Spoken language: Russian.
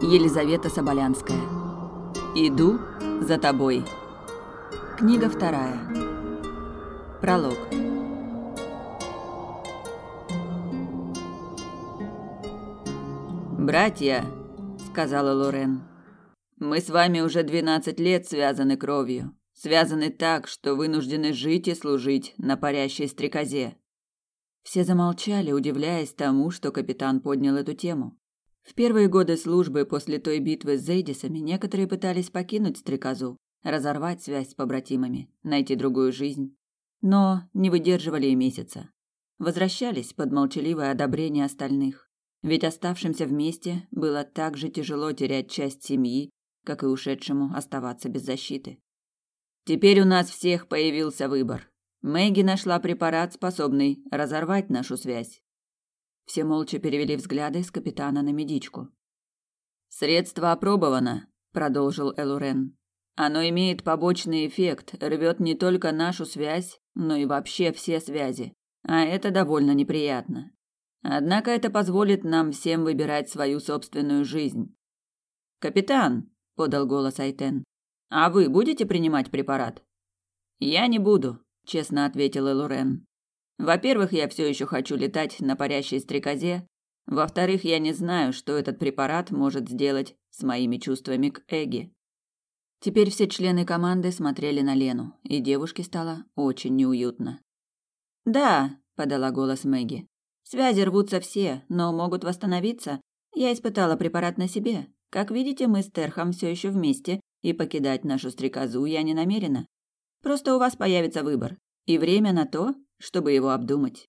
Елизавета Соболянская. Иду за тобой. Книга вторая. Пролог. «Братья», — сказала Лорен, — «мы с вами уже двенадцать лет связаны кровью, связаны так, что вынуждены жить и служить на парящей стрекозе». Все замолчали, удивляясь тому, что капитан поднял эту тему. В первые годы службы после той битвы с Зейдисами некоторые пытались покинуть стрекозу, разорвать связь с побратимами, найти другую жизнь. Но не выдерживали и месяца. Возвращались под молчаливое одобрение остальных. Ведь оставшимся вместе было так же тяжело терять часть семьи, как и ушедшему оставаться без защиты. Теперь у нас всех появился выбор. Мэгги нашла препарат, способный разорвать нашу связь. Все молча перевели взгляды с капитана на медичку. Средство опробовано, продолжил Элурен. Оно имеет побочный эффект, рвет не только нашу связь, но и вообще все связи. А это довольно неприятно. Однако это позволит нам всем выбирать свою собственную жизнь. Капитан, подал голос Айтен. А вы будете принимать препарат? Я не буду, честно ответил Элурен. Во-первых, я все еще хочу летать на парящей стрекозе. Во-вторых, я не знаю, что этот препарат может сделать с моими чувствами к Эге. Теперь все члены команды смотрели на Лену, и девушке стало очень неуютно. «Да», — подала голос Мэгги. «Связи рвутся все, но могут восстановиться. Я испытала препарат на себе. Как видите, мы с Терхом все еще вместе, и покидать нашу стрекозу я не намерена. Просто у вас появится выбор и время на то, чтобы его обдумать.